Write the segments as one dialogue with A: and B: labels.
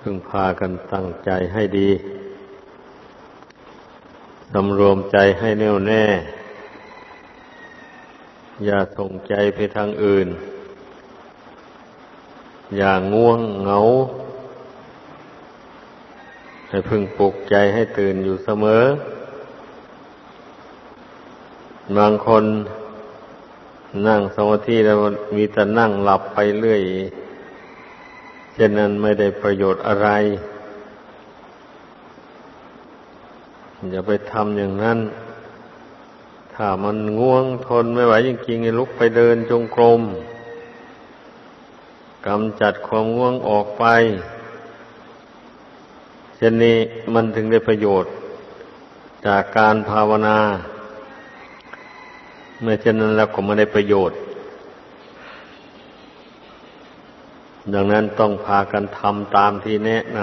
A: พึงพากันตั้งใจให้ดี สำรวมใจให้แน่วแน่ อย่าส่งใจไปทางอื่น อย่างง่วงเหงา ให้พึงปลุกใจให้ตื่นอยู่เสมอ บางคนนั่งสมาธิแล้วมีแต่นั่งหลับไปเรื่อย เช่นนั้นไม่ได้ประโยชน์อะไร อย่าไปทำอย่างนั้น ถ้ามันง่วงทนไม่ไหวจริงๆลุกไปเดินจงกรมกำจัดความง่วงออกไป เช่นนี้มันถึงได้ประโยชน์ จากการภาวนา เมื่อเช่นนั้นแล้วก็ไม่ได้ประโยชน์ ดังนั้นต้องพากันทำตามที่แนะน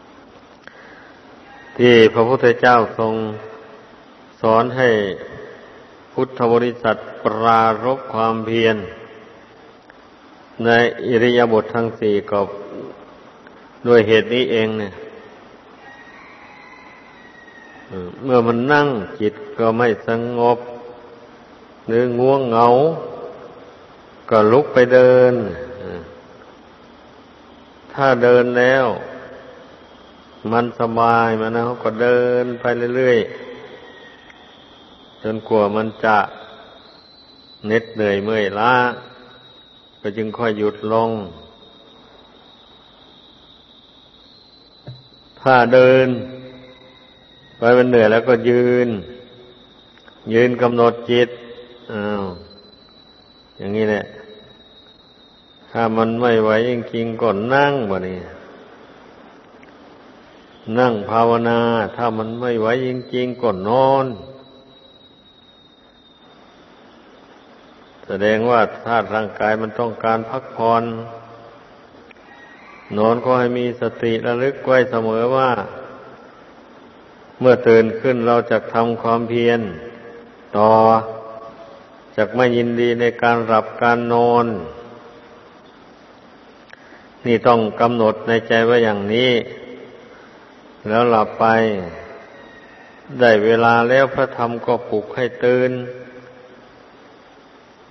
A: ำที่พระพุทธเจ้าทรงสอนให้พุทธบริษัทปรารบความเพียร ในอิริยาบถทั้งสี่ก็ด้วยเหตุนี้เองเนี่ยเมื่อมันนั่งจิตก็ไม่สงบหรือง่วงเหงา ก็ลุกไปเดิน ถ้าเดินแล้ว มันสบายมันนะเขาก็เดินไปเรื่อยๆ จนกลัวมันจะเหน็ดเหนื่อยเมื่อยล้า ก็จึงค่อยหยุดลง ถ้าเดิน ไปมันเหนื่อยแล้วก็ยืน ยืนกำหนดจิต อ้าว อย่างนี้แหละ ถ้ามันไม่ไหวจริงๆก็นั่งบ่นี่นั่งภาวนา ถ้ามันไม่ไหวจริงๆก็นอน แสดงว่าธาตุร่างกายมันต้องการพักผ่อนนอนก็ให้มีสติระลึกไว้เสมอว่า เมื่อตื่นขึ้นเราจะทำความเพียร ต่อจะไม่ยินดีในการหลับการนอน นี่ต้องกำหนดในใจว่าอย่างนี้ แล้วหลับไป ได้เวลาแล้วพระธรรมก็ปลุกให้ตื่น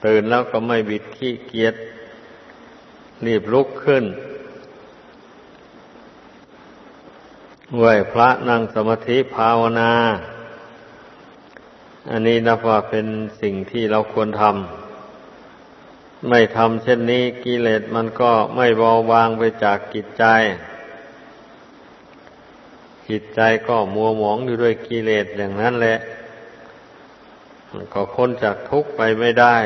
A: ตื่นแล้วก็ไม่บิดขี้เกียจรีบลุกขึ้นไหวพระนั่งสมาธิภาวนา อันนี้นับว่าเป็นสิ่งที่เราควรทำ ไม่ทำเช่นนี้กิเลสมันก็ไม่เบาบางไปจากกิจใจ จิตใจก็มัวหมองอยู่ด้วยกิเลสอย่างนั้นแหละ มันก็พ้นจากทุกข์ไปไม่ได้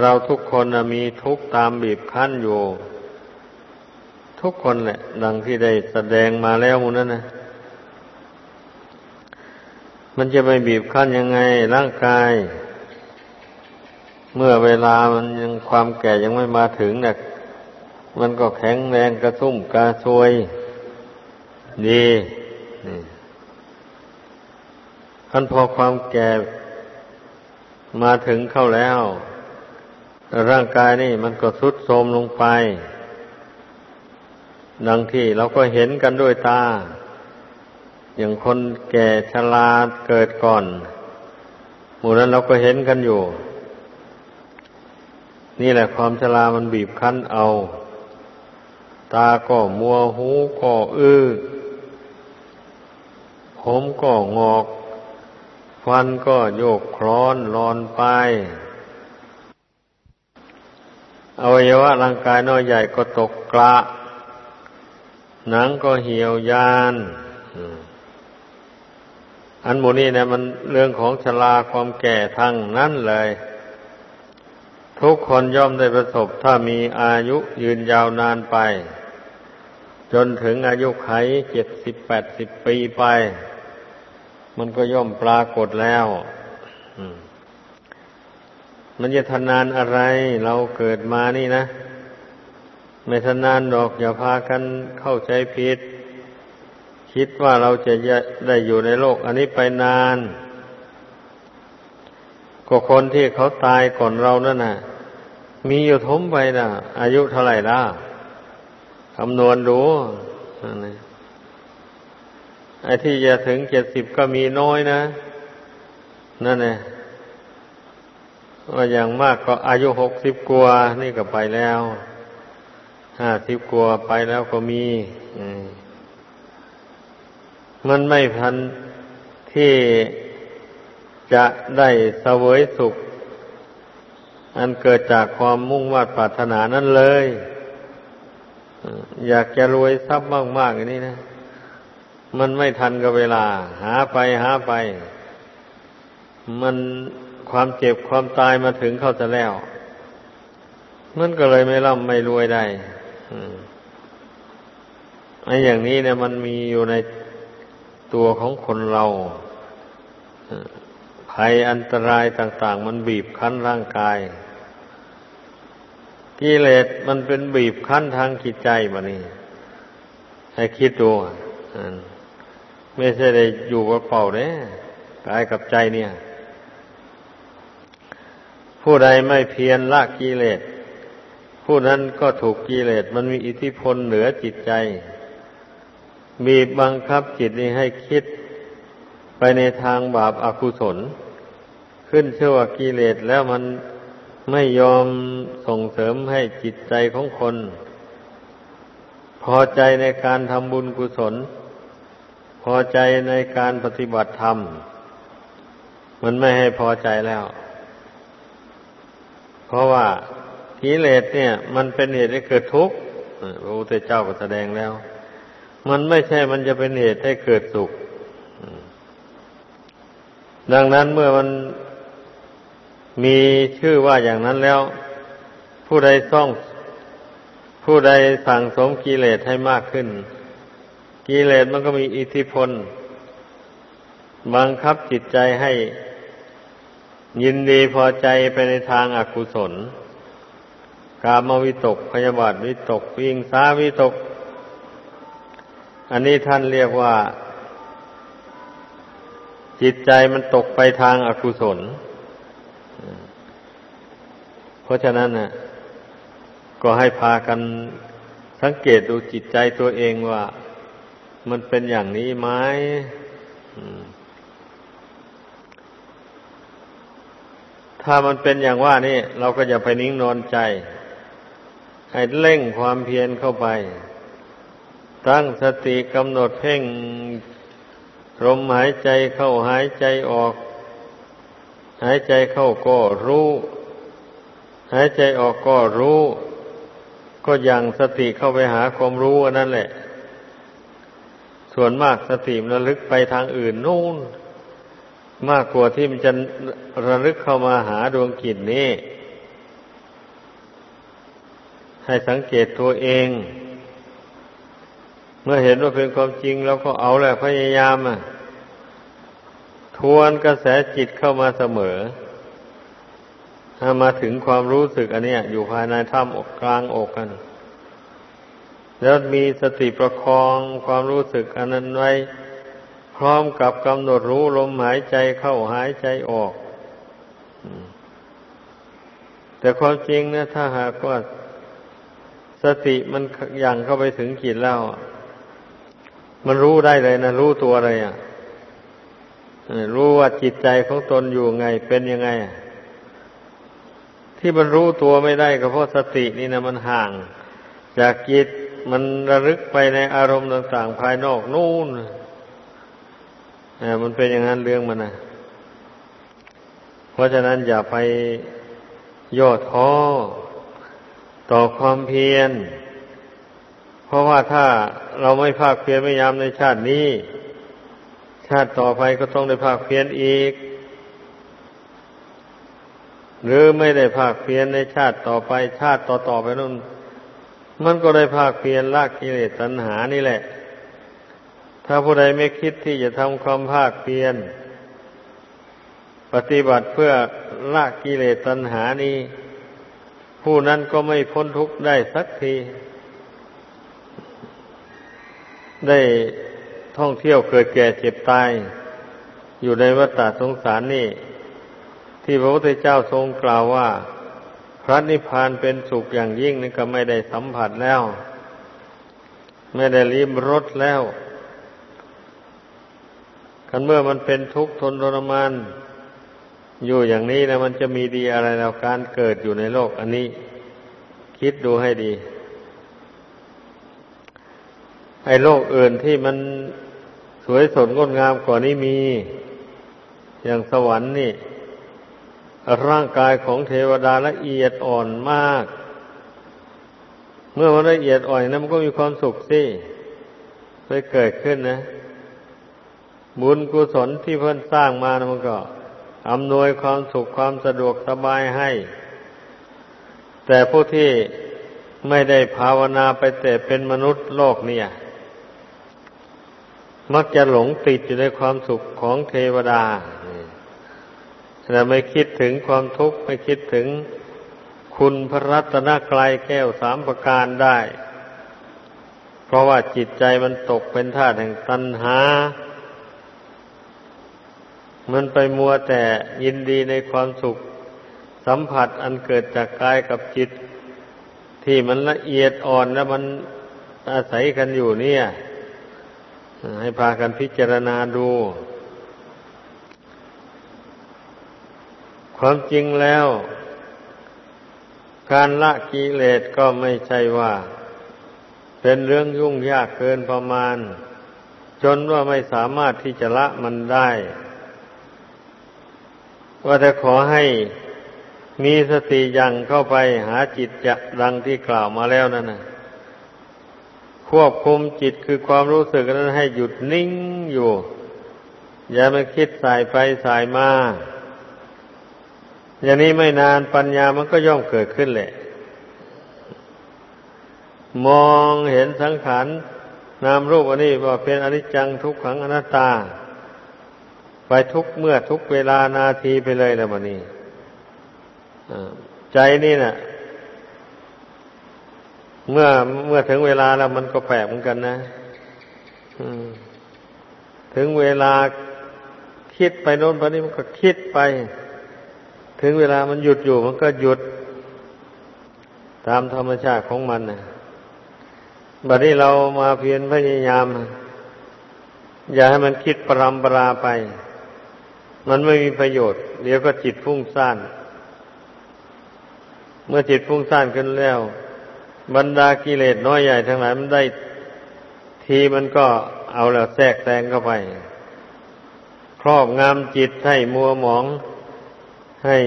A: เราทุกคนมีทุกข์ตามบีบคั้นอยู่ ทุกคนแหละ ดังที่ได้แสดงมาแล้วมูนั้นนะมันจะไม่บีบคั้นยังไงร่างกาย เมื่อเวลามันยังความแก่ยังไม่มาถึงเนี่ยมันก็แข็งแรงกระทุ่มกระชวย ดีนี่ท่านพอความแก่มาถึงเข้าแล้ว ร่างกายนี่มันก็ทรุดโทรมลงไป ดังที่เราก็เห็นกันด้วยตา อย่างคนแก่ชราเกิดก่อน หมู่นั้นเราก็เห็นกันอยู่ นี่แหละความชรามันบีบคั้นเอา ตาก็มัวหูก็อื้อผมก็งอก ฟันก็โยกคลอนลอนไป อวัยวะร่างกายน้อยใหญ่ก็ตกกระหนังก็เหี่ยวยานอันโมนี่เนี่ยมันเรื่องของชราความแก่ทั้งนั้นเลย ทุกคนย่อมได้ประสบถ้ามีอายุยืนยาวนานไป จนถึงอายุไขเจ็ดสิบแปดสิบปีไป มันก็ย่อมปรากฏแล้วมันจะทนานอะไรเราเกิดมานี่นะ ไม่ทนานดอกอย่าพากันเข้าใจผิด คิดว่าเราจะได้อยู่ในโลก อันนี้ไปนาน ก็คนที่เขาตายก่อนเรานั่นน่ะ มีอยู่ทมไปนะอายุเท่าไหร่ล่ะคำนวณดูไอ้ที่จะถึงเจ็ดสิบก็มีน้อยนะ นั่นเองว่าอย่างมากก็อายุหกสิบกว่านี่ก็ไปแล้วห้าสิบกว่าไปแล้วก็มีมันไม่พันที่ จะได้เสวยสุข อันเกิดจากความมุ่งมั่นปรารถนานั่นเลย อยากจะรวยทรัพย์มากๆอย่างนี้นะ มันไม่ทันกับเวลา หาไปหาไป มันความเจ็บความตายมาถึงเข้าจะแล้ว มันก็เลยไม่ร่ำไม่รวยได้ไอ้อย่างนี้เนี่ยมันมีอยู่ในตัวของคนเรา ภัยอันตรายต่าง ๆ มันบีบคั้นร่างกายกิเลสมันเป็นบีบคั้นทางจิตใจมานี่ให้คิดดูไม่ใช่ได้อยู่กับเป่าเนี่ยกายกับใจเนี่ย ผู้ใดไม่เพียรละกิเลสผู้นั้นก็ถูกกิเลสมันมีอิทธิพลเหนือจิตใจบีบบังคับจิตนี้ให้คิดไปในทางบาปอากุศล ขึ้นเชื่อว่ากิเลสแล้วมันไม่ยอมส่งเสริมให้จิตใจของคน พอใจในการทำบุญกุศล พอใจในการปฏิบัติธรรม มันไม่ให้พอใจแล้ว เพราะว่ากิเลสเนี่ย มันเป็นเหตุให้เกิดทุกข์พระพุทธเจ้าก็แสดงแล้ว มันไม่ใช่มันจะเป็นเหตุให้เกิดสุข ดังนั้นเมื่อมัน มีชื่อว่าอย่างนั้นแล้ว ผู้ใดซ่อง ผู้ใดสั่งสมกิเลสให้มากขึ้น กิเลสมันก็มีอิทธิพล บังคับจิตใจให้ยินดีพอใจไปในทางอากุศล กามวิตกพยาบาทวิตกวิงสาวิตก อันนี้ท่านเรียกว่า จิตใจมันตกไปทางอากุศล เพราะฉะนั้นน่ะก็ให้พากันสังเกตดูจิตใจตัวเองว่า มันเป็นอย่างนี้ไหมถ้ามันเป็นอย่างว่านี่เราก็อย่าไปนิ่งนอนใจ ให้เร่งความเพียรเข้าไป ตั้งสติกำหนดเพ่งลมหายใจเข้าหายใจออก หายใจเข้าก็รู้ หายใจออกก็รู้ ก็ยังสติเข้าไปหาความรู้นั่นแหละ ส่วนมากสติมันระลึกไปทางอื่นนู่น มากกว่าที่มันจะระลึกเข้ามาหาดวงกิจนี้ ให้สังเกตตัวเอง เมื่อเห็นว่าเป็นความจริงเราก็เอาแหละพยายามอะทวนกระแสจิตเข้ามาเสมอ ถ้ามาถึงความรู้สึกอันนี้อยู่ภายในถ้ำอกกลางอกกัน แล้วมีสติประคองความรู้สึกอันนั้นไว้ พร้อมกับกำหนดรู้ลมหายใจเข้าหายใจออก แต่ความจริงนะถ้าหากว่าสติมันยังเข้าไปถึงจิตแล้ว มันรู้ได้เลยนะ รู้ตัวอะไรอะรู้ว่าจิตใจของตนอยู่ไงเป็นยังไง ที่มันรู้ตัวไม่ได้ก็เพราะสตินี่นะมันห่าง จากจิตมันระลึกไปในอารมณ์ต่างๆ ภายนอกนู่นมันเป็นอย่างนั้นเรื่องมันนะเพราะฉะนั้นอย่าไปย่อท้อต่อความเพียร เพราะว่าถ้าเราไม่ภาคเพียรพยายามในชาตินี้ ชาติต่อไปก็ต้องได้ภาคเพียรอีก หรือไม่ได้ภาคเพียรในชาติต่อไปชาติต่อต่อไปนู่นมันก็ได้ภาคเพียรละกิเลสตัณหานี่แหละ ถ้าผู้ใดไม่คิดที่จะทำความภาคเพียรปฏิบัติเพื่อละกิเลสตัณหานี้ผู้นั้นก็ไม่พ้นทุกข์ได้สักที ได้ท่องเที่ยวเกิดแก่เจ็บตาย อยู่ในวัฏฏสงสารนี่ ที่พระพุทธเจ้าทรงกล่าวว่า พระนิพพานเป็นสุขอย่างยิ่งนี่ก็ไม่ได้สัมผัสแล้ว ไม่ได้ลิ้มรสแล้วกันเมื่อมันเป็นทุกข์ทนทรมานอยู่อย่างนี้นะมันจะมีดีอะไรแล้วการเกิดอยู่ในโลก อันนี้ คิดดูให้ดี ไอ้โลกอื่นที่มันสวยสดงดงามกว่านี้มี อย่างสวรรค์นี่ ร่างกายของเทวดาละเอียดอ่อนมาก เมื่อมันละเอียดอ่อนนะมันก็มีความสุขสิไปเกิดขึ้นนะ บุญกุศลที่เพิ่นสร้างมานะมันก็อำนวยความสุขความสะดวกสบายให้ แต่ผู้ที่ไม่ได้ภาวนาไปแต่เป็นมนุษย์โลกเนี่ย มักจะหลงติดอยู่ในความสุขของเทวดา แต่ไม่คิดถึงความทุกข์ไม่คิดถึงคุณพระรัตนกรายแก้วสามประการได้ เพราะว่าจิตใจมันตกเป็นธาตุแห่งตัณหา มันไปมัวแต่ยินดีในความสุข สัมผัสอันเกิดจากกายกับจิต ที่มันละเอียดอ่อนและมันอาศัยกันอยู่เนี่ย ให้พากันพิจารณาดู ความจริงแล้ว การละกิเลสก็ไม่ใช่ว่า เป็นเรื่องยุ่งยากเกินประมาณ จนว่าไม่สามารถที่จะละมันได้ว่าแต่ขอให้มีสติยังเข้าไปหาจิตจะดังที่กล่าวมาแล้วนั่นนะควบคุมจิตคือความรู้สึกนั้นให้หยุดนิ่งอยู่ อย่ามาคิดสายไปสายมา อย่างนี้ไม่นานปัญญามันก็ย่อมเกิดขึ้นแหละ มองเห็นสังขารนามรูปอันนี้ว่าเป็นอนิจจังทุกขังอนัตตา ไปทุกเมื่อทุกเวลานาทีไปเลยแล้วมันนี้ใจนี่นะ่ะ เมื่อเมื่อถึงเวลาแล้วมันก็แปลกเหมือนกันนะถึงเวลาคิดไปโน้นไปนี้มันก็คิดไป ถึงเวลามันหยุดอยู่มันก็หยุด ตามธรรมชาติของมันนะบัดนี้เรามาเพียรพยายาม อย่าให้มันคิดปรำปราไป มันไม่มีประโยชน์ เดี๋ยวก็จิตฟุ้งซ่าน เมื่อจิตฟุ้งซ่านขึ้นแล้ว บรรดากิเลสน้อยใหญ่ทั้งหลายมันได้ทีมันก็เอาแล้วแทรกแซงเข้าไป ครอบงำจิตให้มัวหมอง ให้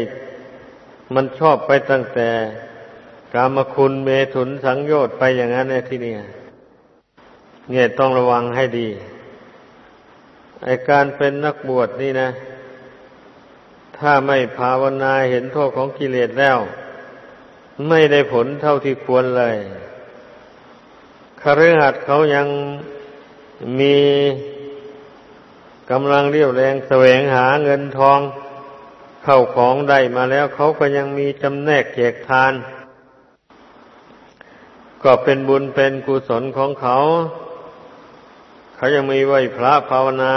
A: มันชอบไปตั้งแต่กามคุณเมถุนสังโยชน์ไปอย่างนั้นเนี่ยที่นี่เนี่ยต้องระวังให้ดีไอการเป็นนักบวชนี่นะ ถ้าไม่ภาวนาเห็นโทษของกิเลสแล้ว ไม่ได้ผลเท่าที่ควรเลยคฤหัสถ์เขายังมีกำลังเรียวแรงแสวงหาเงินทอง เข้าของได้มาแล้วเขาก็ยังมีจำแนกแจกทาน ก็เป็นบุญเป็นกุศลของเขา เขายังมีไหวพระภาวนา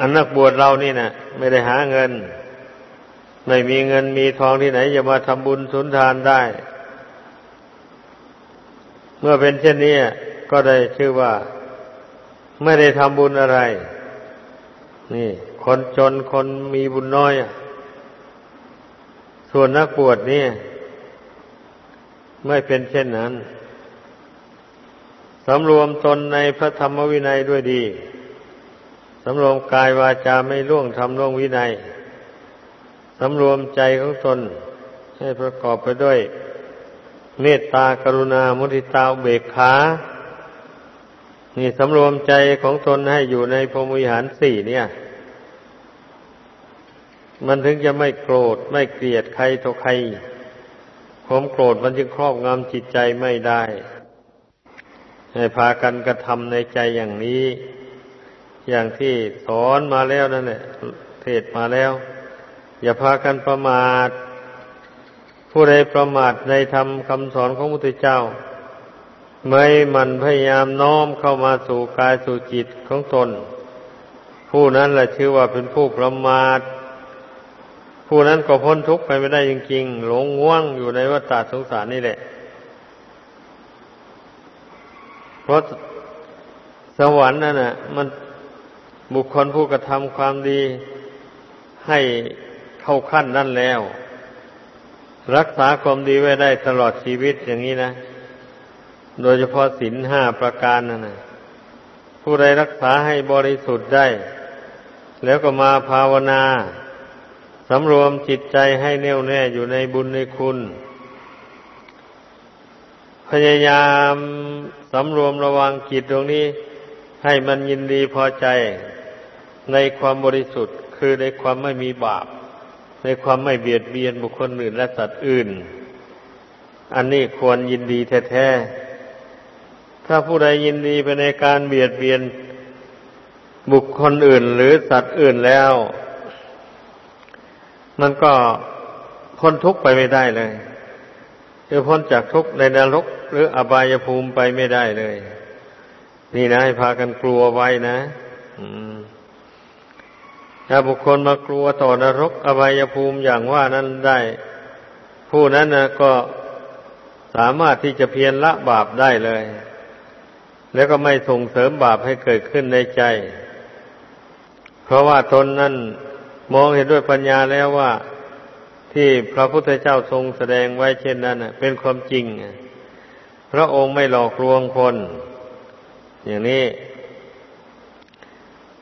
A: อันนักบวชเรานี่นะไม่ได้หาเงิน ไม่มีเงินมีทองที่ไหนจะมาทำบุญสุนทานได้ เมื่อเป็นเช่นนี้ก็ได้ชื่อว่า ไม่ได้ทำบุญอะไร นี่ คนจนคนมีบุญน้อย ส่วนนักบวชนี่ ไม่เป็นเช่นนั้นสำรวมตนในพระธรรมวินัยด้วยดี สำรวมกายวาจาไม่ล่วงทำล่วงวินัย สำรวมใจของตนให้ประกอบไปด้วย เมตตากรุณา มุทิตาเบกขา นี่สำรวมใจของตนให้อยู่ในพรหมวิหารสี่เนี่ย มันถึงจะไม่โกรธไม่เกลียดใครต่อใครความโกรธมันจึงครอบงำจิตใจไม่ได้ ให้พากันกระทำในใจอย่างนี้ อย่างที่สอนมาแล้วนั่นแหละเทศมาแล้ว อย่าพากันประมาท ผู้ใดประมาทในธรรมคำสอนของพระพุทธเจ้า ไม่มันพยายามน้อมเข้ามาสู่กายสู่จิตของตน ผู้นั้นแหละชื่อว่าเป็นผู้ประมาท ผู้นั้นก็พ้นทุกข์ไปไม่ได้จริงๆ หลงง่วงอยู่ในวัฏสงสารนี่แหละ เพราะสวรรค์นั่นน่ะ มันบุคคลผู้กระทำความดีให้เข้าขั้นนั่นแล้ว รักษาความดีไว้ได้ตลอดชีวิตอย่างนี้นะ โดยเฉพาะศีลห้าประการนั่นนะผู้ใดรักษาให้บริสุทธิ์ได้ แล้วก็มาภาวนา สำรวมจิตใจให้แน่วแน่อยู่ในบุญในคุณ พยายามสำรวมระวังจิตตรงนี้ ให้มันยินดีพอใจในความบริสุทธิ์ คือในความไม่มีบาป ในความไม่เบียดเบียนบุคคลอื่นและสัตว์อื่น อันนี้ควรยินดีแท้ๆ ถ้าผู้ใดยินดีไปในการเบียดเบียนบุคคลอื่นหรือสัตว์อื่นแล้ว มันก็พ้นทุกข์ไปไม่ได้เลยคือพ้นจากทุกข์ในนรก หรืออบายภูมิไปไม่ได้เลย นี่นะให้พากันกลัวไว้นะถ้าบุคคลมากลัวต่อนรก อบายภูมิอย่างว่านั้นได้ ผู้นั้นนะก็สามารถที่จะเพียรละบาปได้เลย แล้วก็ไม่ส่งเสริมบาปให้เกิดขึ้นในใจ เพราะว่าตนนั้น มองเห็นด้วยปัญญาแล้วว่า ที่พระพุทธเจ้าทรงแสดงไว้เช่นนั้นเป็นความจริง พระองค์ไม่หลอกลวงคน อย่างนี้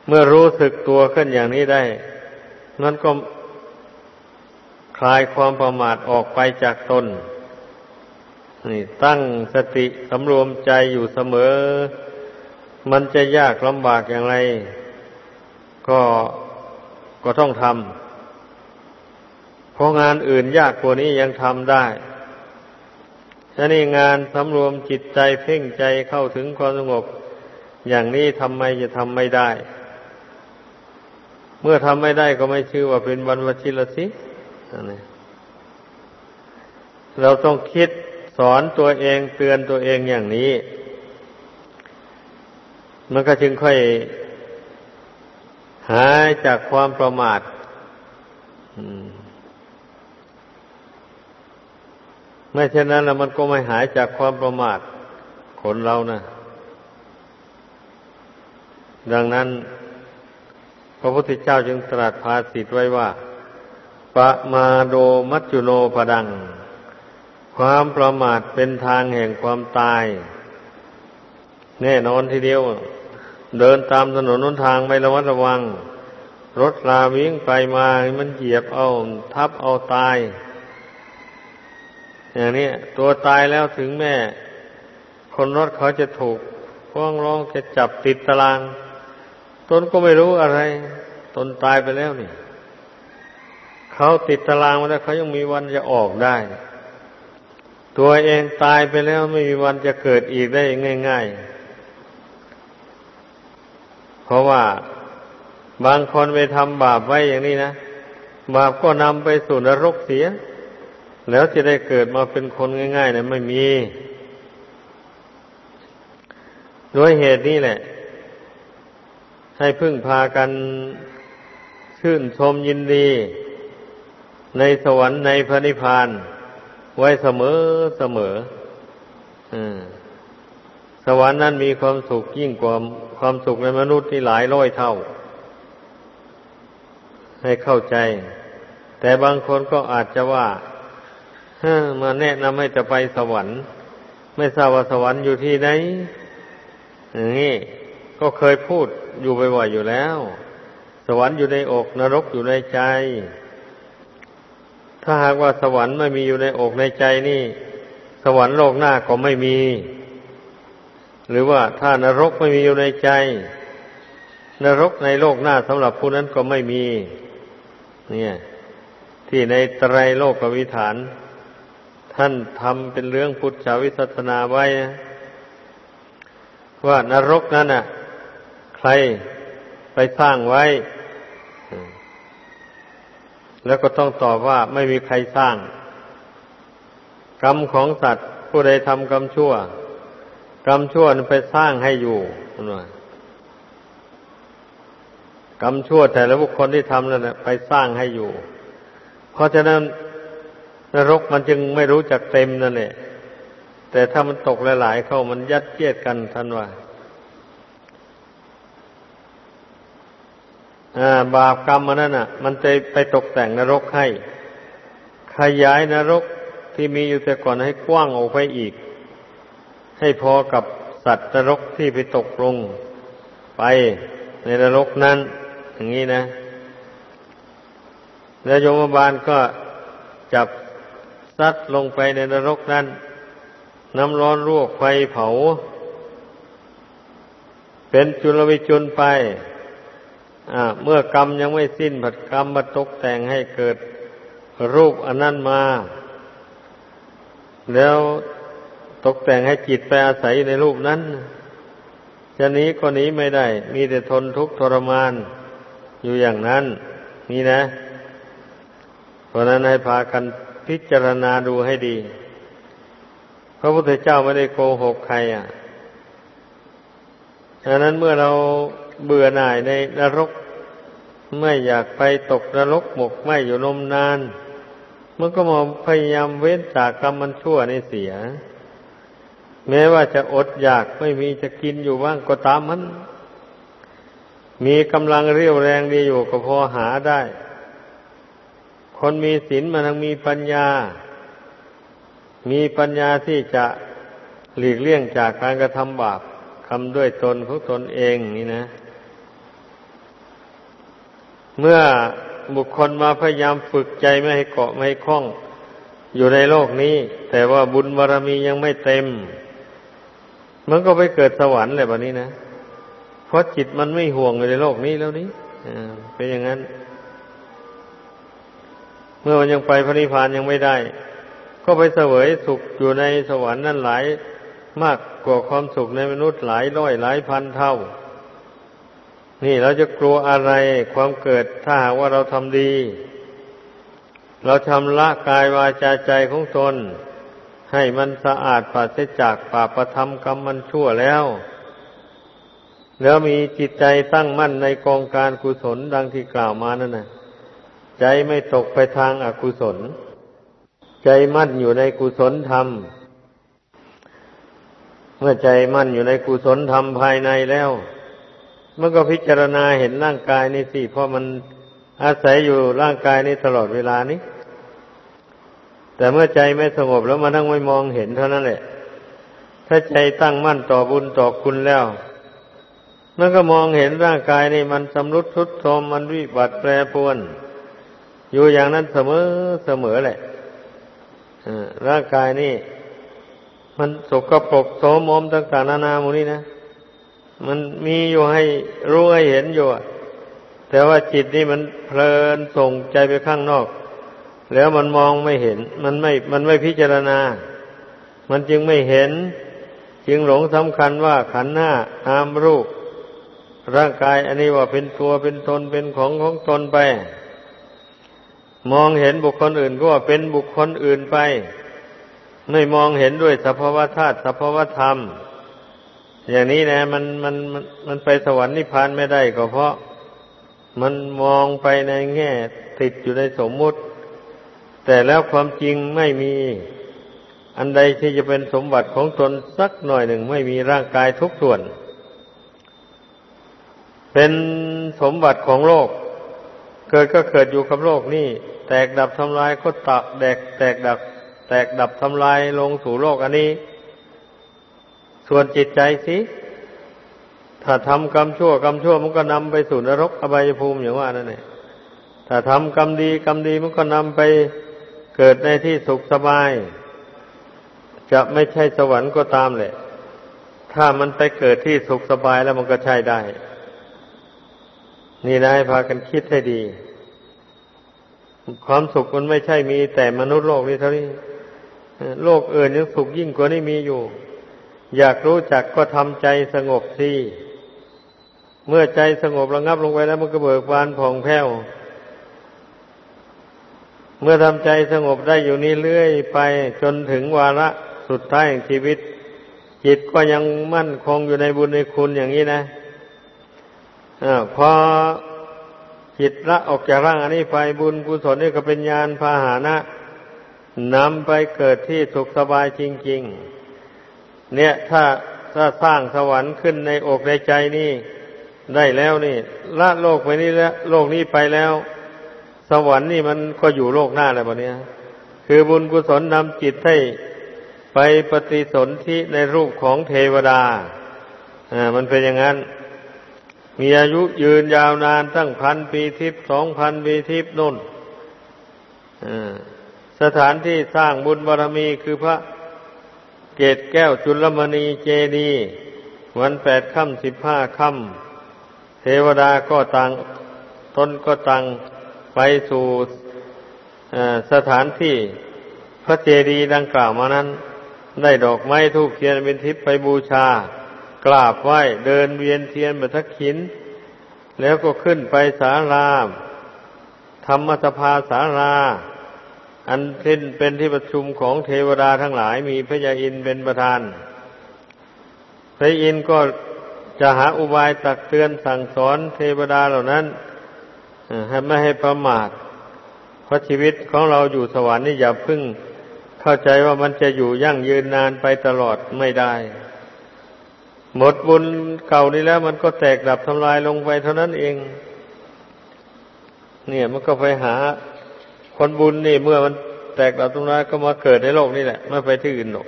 A: เมื่อรู้สึกตัวขึ้นอย่างนี้ได้ นั้นก็คลายความประมาทออกไปจากตนนี่ตั้งสติสำรวมใจอยู่เสมอ มันจะยากลำบากอย่างไร ก็ ก็ต้องทำเพราะงานอื่นยากกว่านี้ยังทำได้ถ้านี่งานสำรวมจิตใจเพ่งใจเข้าถึงความสงบ อย่างนี้ทำไมจะทำไม่ได้ เมื่อทำไม่ได้ก็ไม่ชื่อว่าเป็นวันวชิรสิเราต้องคิดสอนตัวเองเตือนตัวเองอย่างนี้ มันก็จึงค่อย หายจากความประมาทไม่เช่นนั้นแล้วมันก็ไม่หายจากความประมาทคนเรานะดังนั้น พระพุทธเจ้าจึงตรัสภาสิทไว้ว่าปะมาโดมัจจุโนปดัง ความประมาทเป็นทางแห่งความตาย แน่นอนทีเดียว เดินตามถนนนนทางไม่ระมัดระวัง รถลาวิ่งไปมามันเหยียบเอาทับเอาตาย อย่างนี้ตัวตายแล้วถึงแม่ คนรถเขาจะถูกฟ้องร้องจะจับติดตาราง ตนก็ไม่รู้อะไร ตนตายไปแล้วนี่เขาติดตารางมาแล้วเขายังมีวันจะออกได้ ตัวเองตายไปแล้วไม่มีวันจะเกิดอีกได้ง่าย ๆ ราะว่าบางคนไปทำบาปไว้อย่างนี้นะบาปก็นำไปสู่นรกเสีย แล้วจะได้เกิดมาเป็นคนง่ายๆนะไม่มี ด้วยเหตุนี้แหละ ให้พึ่งพากันชื่นชมยินดี ในสวรรค์ในพระนิพพาน ไว้เสมอเสมอ อืม สวรรค์นั้นมีความสุขยิ่งกว่าความสุขในมนุษย์ที่หลายร้อยเท่า ให้เข้าใจ แต่บางคนก็อาจจะว่ามาแนะนำให้จะไปสวรรค์ ไม่ทราบว่าสวรรค์อยู่ที่ไหนอย่างนี้ก็เคยพูดอยู่บ่อยๆอยู่แล้ว สวรรค์อยู่ในอกนรกอยู่ในใจ ถ้าหากว่าสวรรค์ไม่มีอยู่ในอกในใจนี่ สวรรค์โลกหน้าก็ไม่มี หรือว่าถ้านรกไม่มีอยู่ในใจ นรกในโลกหน้าสำหรับผู้นั้นก็ไม่มี เนี่ย ที่ในไตรโลกวิฐาน ท่านทำเป็นเรื่องพุทธวิสัชนาไว้ ว่านรกนั้นน่ะ ใครไปสร้างไว้ แล้วก็ต้องตอบว่าไม่มีใครสร้าง กรรมของสัตว์ผู้ใดทำกรรมชั่ว กรรมชั่วนั้นไปสร้างให้อยู่นะกรรมชั่วแต่ละบุคคลที่ทำนั่นไปสร้างให้อยู่ เพราะฉะนั้นนรกมันจึงไม่รู้จักเต็มนั่นแหละแต่ถ้ามันตกหลาย ๆ เข้ามันยัดเยียดกันท่านว่าบาปกรรมมันนั่นอะ มันจะไปตกแต่งนรกให้ ขยายนรกที่มีอยู่แต่ก่อนให้กว้างออกไปอีก ให้พอกับสัตว์นรกที่ไปตกลงไปในนรกนั้น อย่างนี้นะ แล้วโยมบาลก็จับซัดลงไปในนรกนั้น น้ำร้อนรวกไฟเผา เป็นจุลวิจุลไปเมื่อกรรมยังไม่สิ้นผัดกรรมมาตกแต่งให้เกิดรูปอันนั้นมา แล้ว ตกแต่งให้จิตไปอาศัยในรูปนั้น จะหนีก็หนีไม่ได้ มีแต่ทนทุกข์ทรมาน อยู่อย่างนั้น นี่นะ เพราะนั้นให้พากันพิจารณาดูให้ดี พระพุทธเจ้าไม่ได้โกหกใครอะดังนั้นเมื่อเราเบื่อหน่ายในนรก ไม่อยากไปตกนรกหมกไม่อยู่นมนาน มันก็มาพยายามเว้นจากกรรมมันชั่วในเสีย แม้ว่าจะอดอยากไม่มีจะกินอยู่บ้างก็ตามมัน มีกำลังเรียวแรงดีอยู่ก็พอหาได้ คนมีศีลมันมีปัญญา มีปัญญาที่จะหลีกเลี่ยงจากการกระทำบาปทำด้วยตนของตนเองนี่นะ เมื่อบุคคลมาพยายามฝึกใจไม่ให้เกาะไม่ให้คล้อง อยู่ในโลกนี้ แต่ว่าบุญบารรมียังไม่เต็ม มันก็ไปเกิดสวรรค์เลยแบบนี้นะเพราะจิตมันไม่ห่วงในโลกนี้แล้วนี้เป็นอย่างนั้น เมื่อมันยังไปพระนิพพานยังไม่ได้ ก็ไปเสวยสุขอยู่ในสวรรค์นั่นหลายมากกว่าความสุขในมนุษย์หลายร้อยหลายพันเท่า นี่เราจะกลัวอะไรความเกิดถ้าหากว่าเราทำดี เราทำละกายวาจาใจของตน ให้มันสะอาดปราศจากปาประธรรมกรรมมันชั่วแล้ว แล้วมีจิตใจตั้งมั่นในกองการกุศลดังที่กล่าวมานั่นนะใจไม่ตกไปทางอากุศล ใจมั่นอยู่ในกุศลธรรม เมื่อใจมั่นอยู่ในกุศลธรรมภายในแล้วมันก็พิจารณาเห็นร่างกายนี่สิเพราะมันอาศัยอยู่ร่างกายนี้ตลอดเวลานี้ แต่เมื่อใจไม่สงบแล้วมันต้งไม่มองเห็นเท่านั้นแหละ ถ้าใจตั้งมั่นต่อบุญต่อคุณแล้วมันก็มองเห็นร่างกายนี่มันสำรุดทุดโทรมมันวิบัติแปรปรวน อยู่อย่างนั้นเสมอเสมอแหละร่างกายนี่ มันสกปรกโสมมต่างๆนานาหมูนี่นะ มันมีอยู่ให้รู้ให้เห็นอยู่แต่ว่าจิตนี่มันเพลินส่งใจไปข้างนอก แล้วมันมองไม่เห็น มันไม่ มันไม่พิจารณา มันจึงไม่เห็น จึงหลงสำคัญว่าขันธ์หน้านามรูป ร่างกายอันนี้ว่าเป็นตัวเป็นตนเป็นของของตนไป มองเห็นบุคคลอื่นก็ว่าเป็นบุคคลอื่นไป ไม่มองเห็นด้วยสภาวธาตุสภาวธรรม อย่างนี้นะ มันมันมันมันไปสวรรค์นิพพานไม่ได้ก็เพราะ มันมองไปในแง่ ติดอยู่ในสมมุติ แต่แล้วความจริงไม่มี อันใดที่จะเป็นสมบัติของตนสักหน่อยหนึ่งไม่มีร่างกายทุกส่วน เป็นสมบัติของโลก เกิดก็เกิดอยู่กับโลกนี่ แตกดับทำลายก็ตักแดกแตกดับ แตกดับทำลายลงสู่โลกอันนี้ ส่วนจิตใจสิถ้าทำกรรมชั่วกรรมชั่วมันก็นำไปสู่นรกอบายภูมิอย่างว่านั่นเองถ้าทำกรรมดีกรรมดีมันก็นำไป เกิดในที่สุขสบาย จะไม่ใช่สวรรค์ก็ตามแหละ ถ้ามันไปเกิดที่สุขสบายแล้วมันก็ใช่ได้ นี่นายพากันคิดให้ดี ความสุขมันไม่ใช่มี แต่มนุษย์โลกนี้เท่านี้ โลกอื่นยังสุขยิ่งกว่านี้มีอยู่ อยากรู้จักก็ทำใจสงบสิเมื่อใจสงบระงับลงไปแล้วมันก็เบิกบานผ่องแผ้ว เมื่อทำใจสงบได้อยู่นี้เรื่อยไปจนถึงวาระสุดท้ายของชีวิต จิตก็ยังมั่นคงอยู่ในบุญในคุณอย่างนี้นะอะพอจิตละออกจากร่างอันนี้ไปบุญกุศลนี่ก็เป็นญาณพาหานะนำไปเกิดที่สุขสบายจริง ๆ เนี่ยถ้าถ้าสร้างสวรรค์ขึ้นในอกในใจนี่ ได้แล้วนี่ ละโลกไปนี้แล้ว โลกนี้ไปแล้ว สวรรค์นี่มันก็อยู่โลกหน้าแล้วบนนี้คือบุญกุศลนำจิตให้ไปปฏิสนธิในรูปของเทวดาอ่ามันเป็นอย่างนั้น มีอายุยืนยาวนานตั้งพันปีทิพย์สองพันปีทิพย์นุ่นสถานที่สร้างบุญบารรมีคือพระเกตแก้วจุลมณีเจดีวันแปดค่ำสิบห้าค่ำเทวดาก็ต่างตนก็ต่าง ไปสู่สถานที่พระเจดีย์ดังกล่าวมานั้น ได้ดอกไม้ทูกเทียนเป็นทิพย์ไปบูชา กราบไหว้เดินเวียนเทียนบัทักขิน แล้วก็ขึ้นไปสารามธรรมสภาสารา อันเป็นเป็นที่ประชุมของเทวดาทั้งหลาย มีพระยาอินเป็นประธาน พระอินก็จะหาอุบายตักเตือนสั่งสอนเทวดาเหล่านั้น ให้ไม่ให้ประมาทเพราะชีวิตของเราอยู่สวรรค์นี่อย่าพึ่งเข้าใจว่ามันจะอยู่ยั่งยืนนานไปตลอดไม่ได้ หมดบุญเก่านี้แล้ว มันก็แตกดับทำลายลงไปเท่านั้นเอง เนี่ยมันก็ไปหาคนบุญนี่เมื่อมันแตกดับตรงนั้นก็มาเกิดในโลกนี่แหละไม่ไปที่อื่นหรอก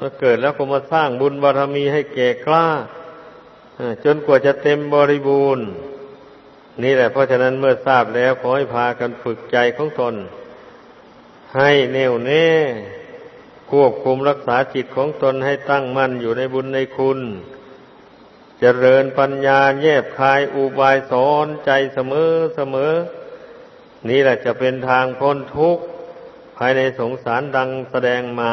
A: มาเกิดแล้วก็มาสร้างบุญบารมีให้แก่กล้าจนกว่าจะเต็มบริบูรณ์ นี่แหละเพราะฉะนั้นเมื่อทราบแล้วขอให้พากันฝึกใจของตน ให้แน่วแน่ควบคุมรักษาจิตของตนให้ตั้งมั่นอยู่ในบุญในคุณจเจริญปัญญาแยบคายอุบายสอนใจเสมอเสมอ นี่แหละจะเป็นทางพ้นทุกข์ภายในสงสารดังแสดงมา